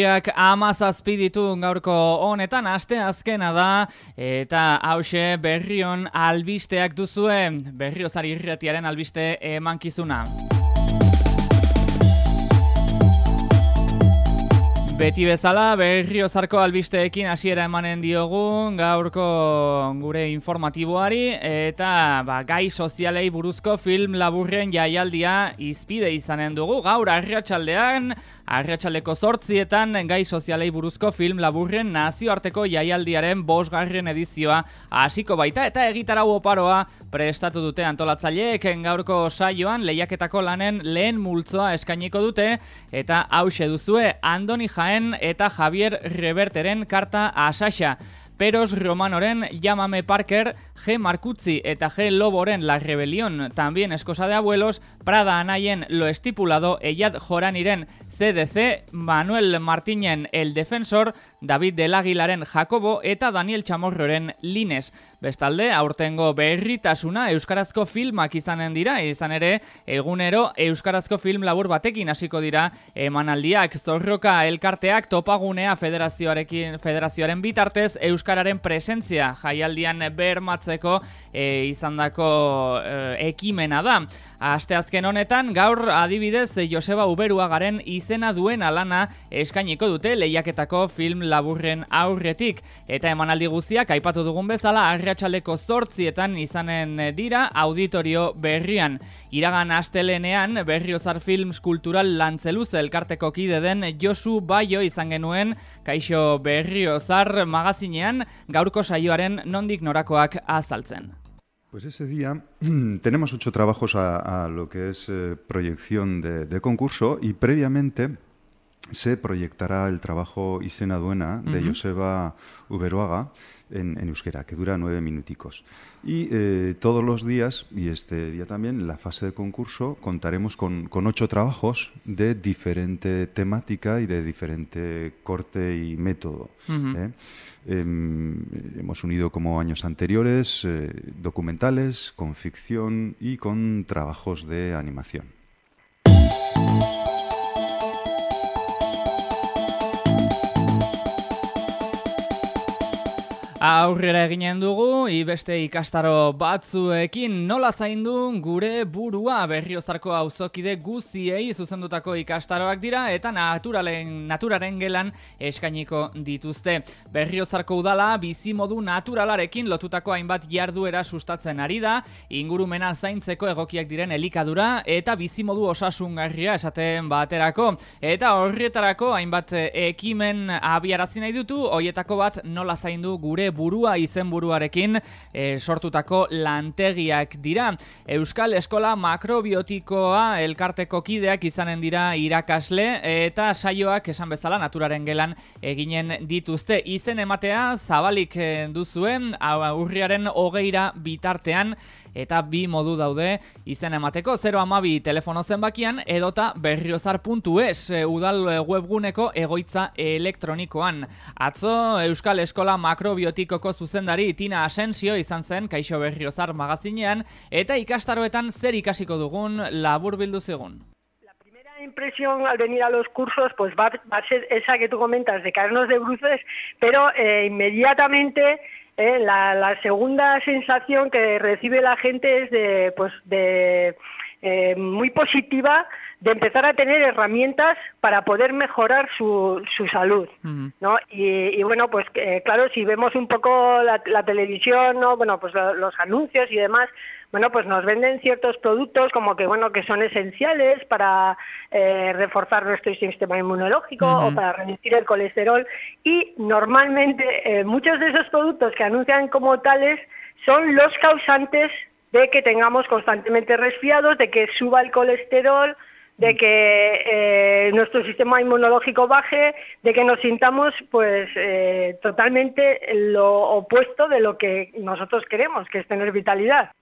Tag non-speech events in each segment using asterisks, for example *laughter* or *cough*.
Urriak amazazpi ditu gaurko honetan, aste azkena da, eta hause berrion albisteak duzue, berriozari irretiaren albiste emankizuna. Beti bezala, berriozarko albisteekin hasiera emanen diogu gaurko gure informatiboari eta ba, gai sozialei buruzko film laburren jaialdia izpide izanen dugu. Gaur arriatxaldean, arriatxaldeko sortzietan gai sozialei buruzko film laburren nazioarteko jaialdiaren bosgarren edizioa hasiko baita eta egitarau oparoa prestatu dute antolatzaileek gaurko saioan lehiaketako lanen lehen multzoa eskainiko dute eta hause duzue Andoni Jaen eta Javier Reverteren karta asaxa. Peros Romanoren Llámame Parker, G. Marcuzzi eta G. Loboren La Rebelión, también Escosa de Abuelos, Prada Anayen Lo Estipulado, Eyad Joraniren CDC, Manuel Martinen El Defensor, David del Aguilaren Jacobo eta Daniel Chamorroren Lines. Bestalde, aurtengo berritasuna Euskarazko filmak izanen dira, izan ere, egunero Euskarazko film labur batekin hasiko dira emanaldiak zorroka elkarteak topagunea federazioarekin federazioaren bitartez Euskararen presentzia jaialdian bermatzeko e, izandako e, ekimena da. Asteazken honetan, gaur adibidez Joseba Uberuagaren izena duen alana eskainiko dute lehiaketako film laburren aurretik. Eta emanaldi guztiak aipatu dugun bezala, arratsaleko zortzietan izanen dira auditorio berrian. Iragan astelenean berriozar films kultural lantzeluz elkarteko kide den Josu Baio izan genuen kaixo berriozar magazinean gaurko saioaren nondik norakoak azaltzen. Pues ese día *clears throat* tenemos ocho trabajos a, a lo que es eh, proyección de, de, concurso y previamente se proyectará el trabajo Isena Duena de uh -huh. Joseba Uberuaga en, en, euskera, que dura nueve minuticos. Y eh, todos los días, y este día también, en la fase de concurso, contaremos con, con, ocho trabajos de diferente temática y de diferente corte y método. Uh -huh. ¿eh? eh, hemos unido, como años anteriores, eh, documentales, con ficción y con trabajos de animación. Aurrera eginen dugu, ibeste ikastaro batzuekin nola zaindu gure burua berriozarko auzokide guziei zuzendutako ikastaroak dira eta naturalen, naturaren gelan eskainiko dituzte. Berriozarko udala bizimodu naturalarekin lotutako hainbat jarduera sustatzen ari da, ingurumena zaintzeko egokiak diren elikadura eta bizimodu osasungarria esaten baterako. Eta horretarako hainbat ekimen abiarazi nahi dutu, hoietako bat nola zaindu gure burua izenburuarekin e, sortutako lantegiak dira. Euskal Eskola Makrobiotikoa elkarteko kideak izanen dira irakasle eta saioak esan bezala naturaren gelan eginen dituzte. Izen ematea zabalik eh, duzuen urriaren hogeira bitartean eta bi modu daude izen emateko 0 amabi telefono zenbakian edota berriozar.es eh, udal webguneko egoitza elektronikoan. Atzo Euskal Eskola Makrobiotikoko zuzendari Tina Asensio izan zen Kaixo Berriozar magazinean eta ikastaroetan zer ikasiko dugun labur bildu zigun impresión al venir a los cursos pues va, va a ser esa que tú comentas de caernos de bruces, pero eh, inmediatamente Eh, la, la, segunda sensación que recibe la gente es de, pues, de eh, muy positiva de empezar a tener herramientas para poder mejorar su, su salud, uh -huh. ¿no? Y, y, bueno, pues eh, claro, si vemos un poco la, la televisión, ¿no? Bueno, pues lo, los anuncios y demás, bueno, pues nos venden ciertos productos como que, bueno, que son esenciales para eh, reforzar nuestro sistema inmunológico uh -huh. o para reducir el colesterol y normalmente eh, muchos de esos productos que anuncian como tales son los causantes de que tengamos constantemente resfriados, de que suba el colesterol, de que eh, nuestro sistema inmunológico baje, de que nos sintamos pues eh, totalmente lo opuesto de lo que nosotros queremos, que es tener vitalidad.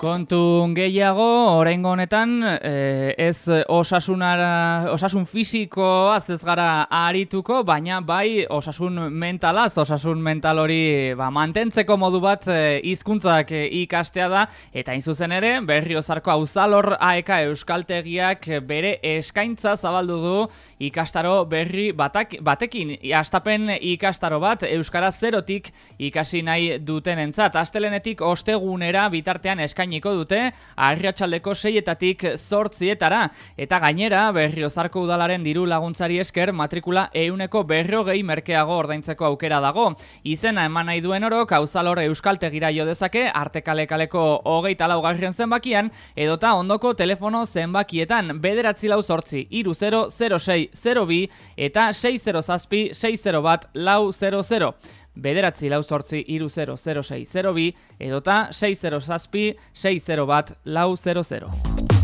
Kontu gehiago, oraingo honetan, eh, ez osasunara, osasun fisikoaz ez gara arituko, baina bai osasun mentalaz, osasun mental hori ba, mantentzeko modu bat eh, hizkuntzak ikastea da, eta zuzen ere, berriozarko auzalor aeka euskaltegiak bere eskaintza zabaldu du ikastaro berri batak, batekin, astapen ikastaro bat euskara zerotik ikasi nahi duten entzat. Astelenetik ostegunera bitartean eskain eskainiko dute arriatxaldeko seietatik zortzietara eta gainera berriozarko udalaren diru laguntzari esker matrikula euneko berrogei merkeago ordaintzeko aukera dago. Izena eman nahi duen oro kauzalor euskaltegira jo dezake artekalekaleko hogeita laugarrien zenbakian edota ondoko telefono zenbakietan bederatzi lau zortzi iru 0 06 02 eta 60 zazpi 60 bat lau 00 bederatzi lau zortzi iru 0 0 6 0 bi edota 6 0 zazpi 6 0 bat lau 0 0.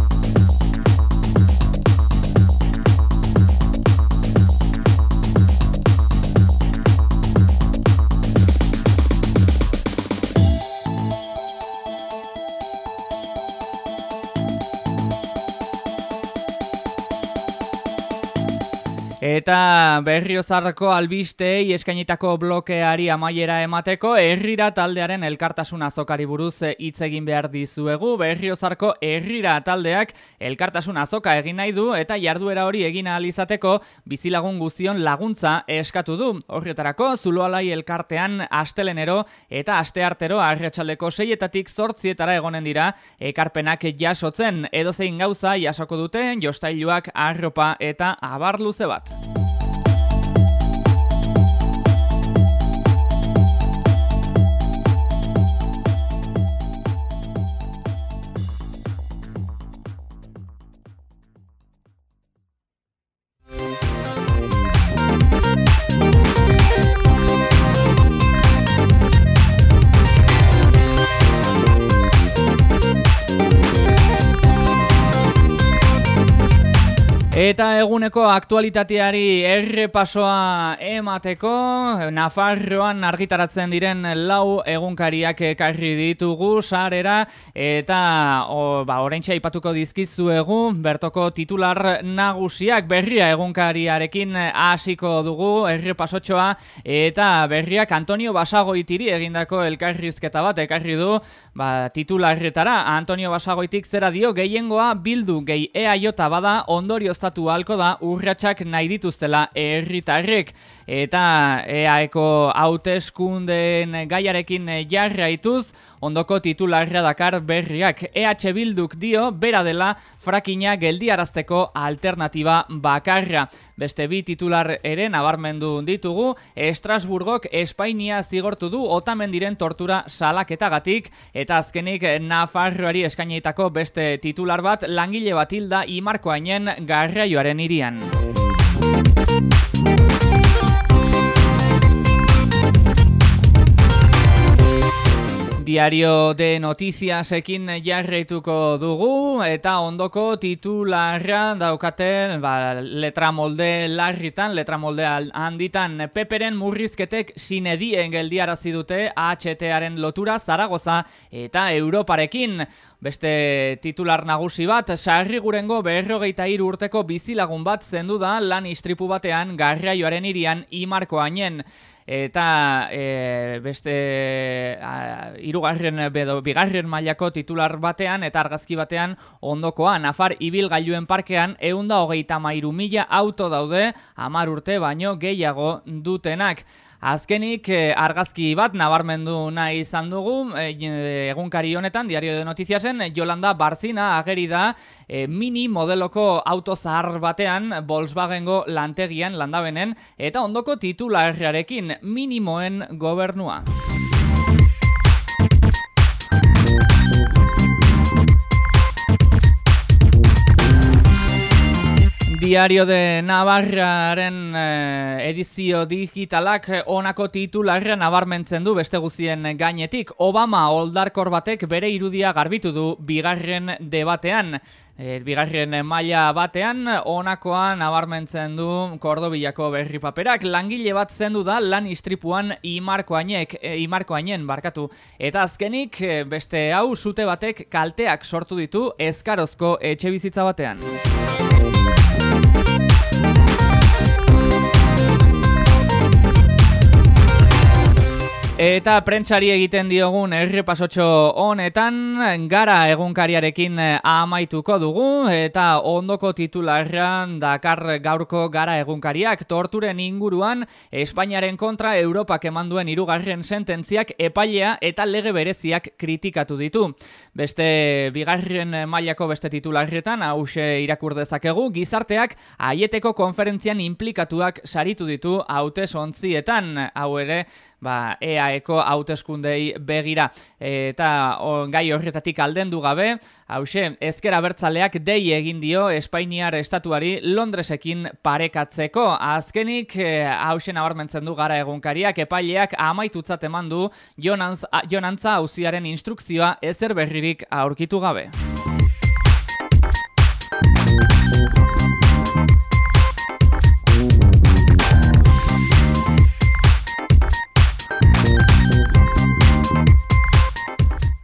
Eta berriozarko albistei eskainitako blokeari amaiera emateko herrira taldearen elkartasun azokari buruz hitz egin behar dizuegu. Berriozarko herrira taldeak elkartasun azoka egin nahi du eta jarduera hori egin izateko bizilagun guztion laguntza eskatu du. Horretarako zuloalai elkartean astelenero eta asteartero arratsaldeko seietatik zortzietara egonen dira ekarpenak jasotzen edozein gauza jasoko duten jostailuak arropa eta abarluze bat. Eta eguneko aktualitateari errepasoa emateko, Nafarroan argitaratzen diren lau egunkariak ekarri ditugu sarera eta o, ba, oraintxe aipatuko dizkizuegu bertoko titular nagusiak berria egunkariarekin hasiko dugu errepasotxoa eta berriak Antonio Basagoitiri egindako elkarrizketa bat ekarri du ba, titularretara. Antonio Basagoitik zera dio gehiengoa bildu gehi ea jota bada ondorio gertatu halko da urratsak nahi dituztela herritarrek. Eta EAeko hauteskundeen gaiarekin jarraituz ondoko titularra dakar berriak EH Bilduk dio bera dela frakina geldiarazteko alternatiba bakarra. Beste bi titular ere nabarmendu ditugu, Estrasburgok Espainia zigortu du otamendiren tortura salaketagatik eta azkenik Nafarroari eskainitako beste titular bat langile bat hilda imarkoainen garraioaren irian. Diario de Noticias ekin jarreituko dugu eta ondoko titularra daukate ba, letra molde larritan, letra molde handitan peperen murrizketek sinedien geldiarazi dute HTaren lotura Zaragoza eta Europarekin. Beste titular nagusi bat, sarri gurengo berrogeita iru urteko bizilagun bat zendu da lan istripu batean garraioaren irian imarkoainen eta e, beste hirugarren bedo bigarren mailako titular batean eta argazki batean ondokoa Nafar ibilgailuen parkean 133 mila auto daude 10 urte baino gehiago dutenak Azkenik eh, argazki bat nabarmendu nahi izan dugu eh, egunkari honetan diario de notiziasen Jolanda Barzina ageri da eh, mini modeloko auto zahar batean Volkswagengo lantegian landabenen eta ondoko titularrearekin minimoen gobernua. Diario de Navarraren eh, edizio digitalak onako titularra nabarmentzen du beste guzien gainetik. Obama oldarkor batek bere irudia garbitu du bigarren debatean. E, bigarren maila batean, onakoan nabarmentzen du Kordobilako berri paperak. Langile bat zendu da lan istripuan imarkoainek, e, imarkoainen barkatu. Eta azkenik, beste hau, zute batek kalteak sortu ditu ezkarozko etxe bizitza batean. Eta prentsari egiten diogun errepasotxo honetan, gara egunkariarekin eh, amaituko dugu, eta ondoko titularran dakar gaurko gara egunkariak torturen inguruan Espainiaren kontra Europak emanduen irugarren sententziak epailea eta lege bereziak kritikatu ditu. Beste bigarren mailako beste titularretan, hause irakur dezakegu, gizarteak aieteko konferentzian implikatuak saritu ditu haute sontzietan, hau ere, ba, EAeko hauteskundei begira. Eta gai horretatik aldendu gabe, hause, ezkera bertzaleak dei egin dio Espainiar estatuari Londresekin parekatzeko. Azkenik, e, hause nabarmentzen du gara egunkariak, epaileak amaitutzat eman du jonantza hauziaren instrukzioa ezer berririk aurkitu gabe.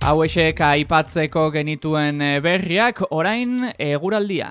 Hau esek aipatzeko genituen eh, berriak, orain eguraldia.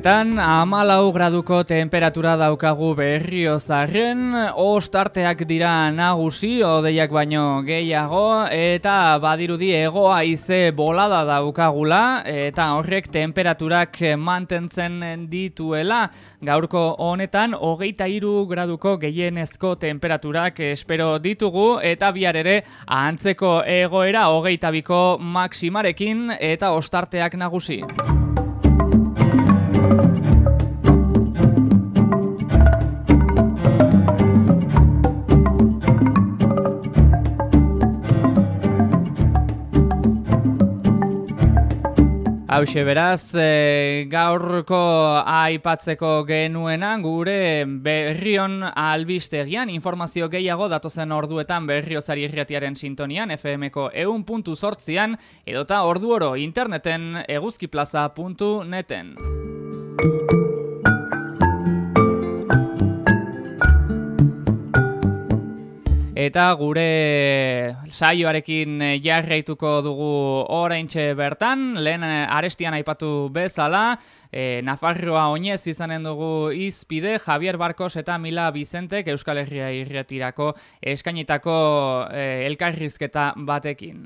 Honetan, amalau graduko temperatura daukagu berriozaren, ostarteak dira nagusi, odeiak baino gehiago, eta badirudi egoa ize bolada daukagula, eta horrek temperaturak mantentzen dituela, gaurko honetan, hogeita iru graduko gehienezko temperaturak espero ditugu, eta bihar ere, antzeko egoera hogeita biko maksimarekin, eta ostarteak nagusi. Hauxe beraz, e, gaurko aipatzeko genuena gure berrion albistegian informazio gehiago datozen orduetan berriozari irriatiaren sintonian FMko eun puntu sortzian edota ordu oro interneten eguzkiplaza.neten. Eta gure saioarekin eh, jarraituko dugu oraintxe bertan, lehen eh, arestian aipatu bezala, e, Nafarroa oinez izanen dugu izpide, Javier Barkos eta Mila Bizentek Euskal Herria irretirako eskainitako e, elkarrizketa batekin.